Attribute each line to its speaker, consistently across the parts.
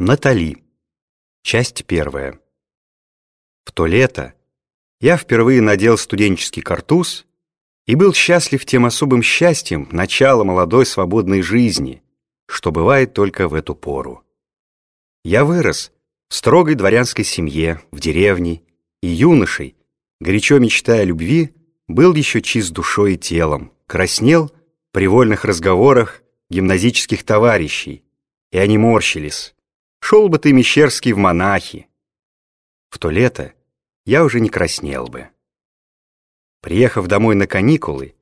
Speaker 1: Натали. Часть первая. В то лето я впервые надел студенческий картуз и был счастлив тем особым счастьем начала молодой свободной жизни, что бывает только в эту пору. Я вырос в строгой дворянской семье, в деревне, и юношей, горячо мечтая о любви, был еще чист душой и телом, краснел при вольных разговорах гимназических товарищей, и они морщились, Шел бы ты, Мещерский, в монахи. В то лето я уже не краснел бы. Приехав домой на каникулы,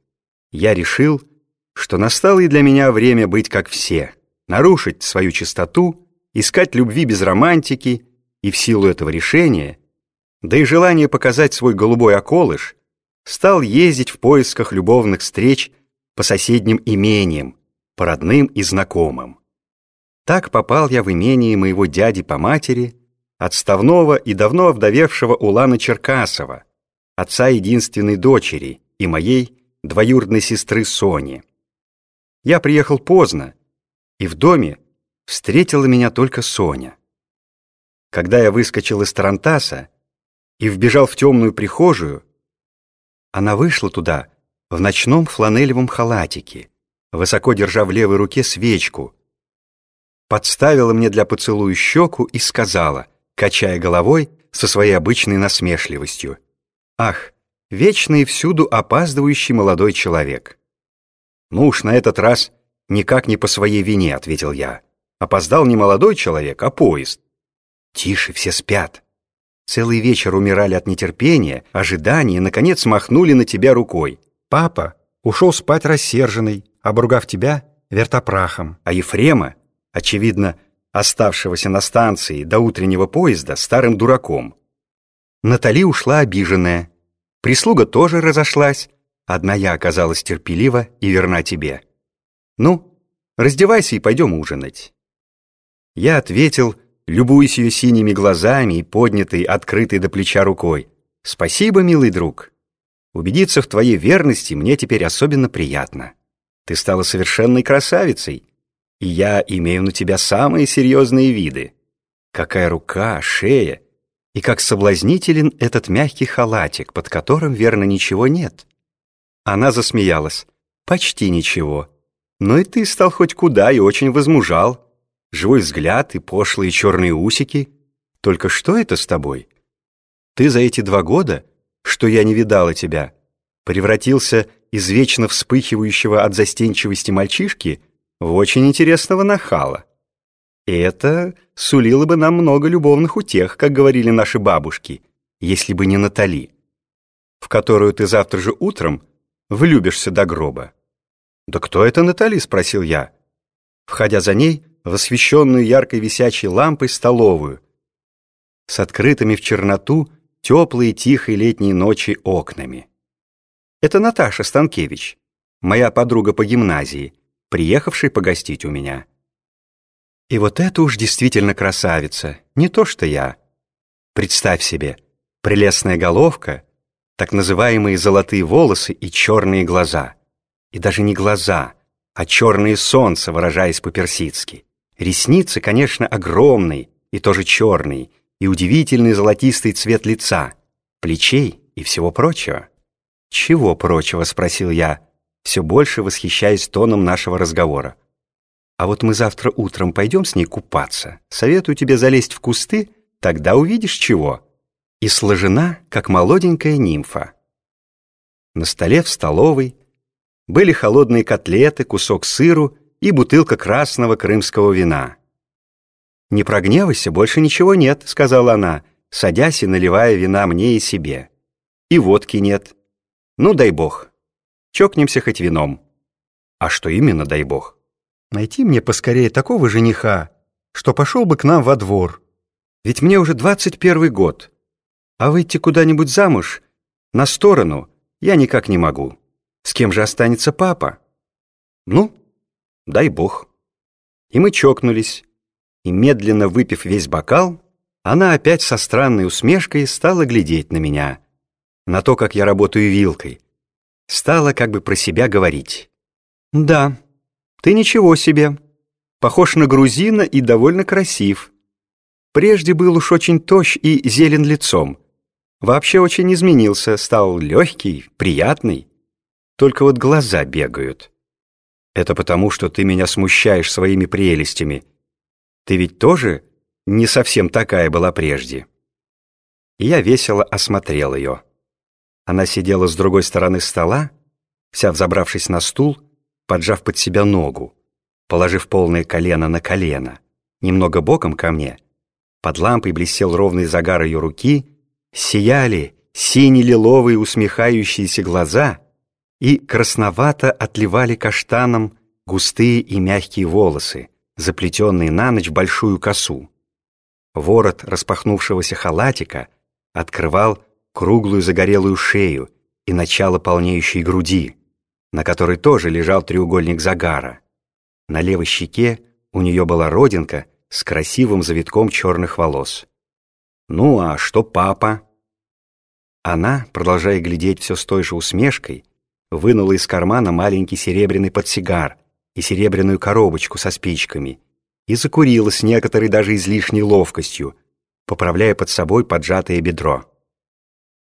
Speaker 1: я решил, что настало и для меня время быть как все, нарушить свою чистоту, искать любви без романтики, и в силу этого решения, да и желание показать свой голубой околыш, стал ездить в поисках любовных встреч по соседним имениям, по родным и знакомым. Так попал я в имение моего дяди по матери, отставного и давно овдовевшего Улана Черкасова, отца единственной дочери и моей двоюродной сестры Сони. Я приехал поздно, и в доме встретила меня только Соня. Когда я выскочил из Тарантаса и вбежал в темную прихожую, она вышла туда в ночном фланелевом халатике, высоко держа в левой руке свечку — подставила мне для поцелуя щеку и сказала, качая головой со своей обычной насмешливостью, «Ах, вечно и всюду опаздывающий молодой человек». «Ну уж на этот раз никак не по своей вине», — ответил я. «Опоздал не молодой человек, а поезд». «Тише, все спят». Целый вечер умирали от нетерпения, ожидания, и, наконец, махнули на тебя рукой. Папа ушел спать рассерженный, обругав тебя вертопрахом, а Ефрема очевидно, оставшегося на станции до утреннего поезда старым дураком. Натали ушла обиженная. Прислуга тоже разошлась. Одна я оказалась терпелива и верна тебе. Ну, раздевайся и пойдем ужинать. Я ответил, любуясь ее синими глазами и поднятой, открытой до плеча рукой. Спасибо, милый друг. Убедиться в твоей верности мне теперь особенно приятно. Ты стала совершенной красавицей и я имею на тебя самые серьезные виды. Какая рука, шея, и как соблазнителен этот мягкий халатик, под которым, верно, ничего нет. Она засмеялась. Почти ничего. Но и ты стал хоть куда и очень возмужал. Живой взгляд и пошлые черные усики. Только что это с тобой? Ты за эти два года, что я не видала тебя, превратился из вечно вспыхивающего от застенчивости мальчишки — в очень интересного нахала. Это сулило бы нам много любовных утех, как говорили наши бабушки, если бы не Натали, в которую ты завтра же утром влюбишься до гроба. «Да кто это Натали?» — спросил я, входя за ней в освещенную яркой висячей лампой столовую, с открытыми в черноту теплые тихой летней ночи окнами. Это Наташа Станкевич, моя подруга по гимназии, приехавший погостить у меня. И вот это уж действительно красавица, не то что я. Представь себе, прелестная головка, так называемые золотые волосы и черные глаза. И даже не глаза, а черные солнца, выражаясь по-персидски. Ресницы, конечно, огромные и тоже черные, и удивительный золотистый цвет лица, плечей и всего прочего. «Чего прочего?» — спросил я все больше восхищаясь тоном нашего разговора. «А вот мы завтра утром пойдем с ней купаться. Советую тебе залезть в кусты, тогда увидишь чего». И сложена, как молоденькая нимфа. На столе в столовой были холодные котлеты, кусок сыру и бутылка красного крымского вина. «Не прогневайся, больше ничего нет», — сказала она, садясь и наливая вина мне и себе. «И водки нет. Ну, дай бог». Чокнемся хоть вином. А что именно, дай бог? Найти мне поскорее такого жениха, что пошел бы к нам во двор. Ведь мне уже двадцать первый год. А выйти куда-нибудь замуж, на сторону, я никак не могу. С кем же останется папа? Ну, дай бог. И мы чокнулись. И медленно выпив весь бокал, она опять со странной усмешкой стала глядеть на меня. На то, как я работаю вилкой, стала как бы про себя говорить. «Да, ты ничего себе. Похож на грузина и довольно красив. Прежде был уж очень тощ и зелен лицом. Вообще очень изменился, стал легкий, приятный. Только вот глаза бегают. Это потому, что ты меня смущаешь своими прелестями. Ты ведь тоже не совсем такая была прежде. Я весело осмотрел ее. Она сидела с другой стороны стола, вся взобравшись на стул, поджав под себя ногу, положив полное колено на колено, немного боком ко мне. Под лампой блестел ровный загар ее руки, сияли сине-лиловые усмехающиеся глаза и красновато отливали каштаном густые и мягкие волосы, заплетенные на ночь большую косу. Ворот распахнувшегося халатика открывал круглую загорелую шею и начало полнеющей груди, на которой тоже лежал треугольник загара. На левой щеке у нее была родинка с красивым завитком черных волос. «Ну а что папа?» Она, продолжая глядеть все с той же усмешкой, вынула из кармана маленький серебряный подсигар и серебряную коробочку со спичками и закурила с некоторой даже излишней ловкостью, поправляя под собой поджатое бедро.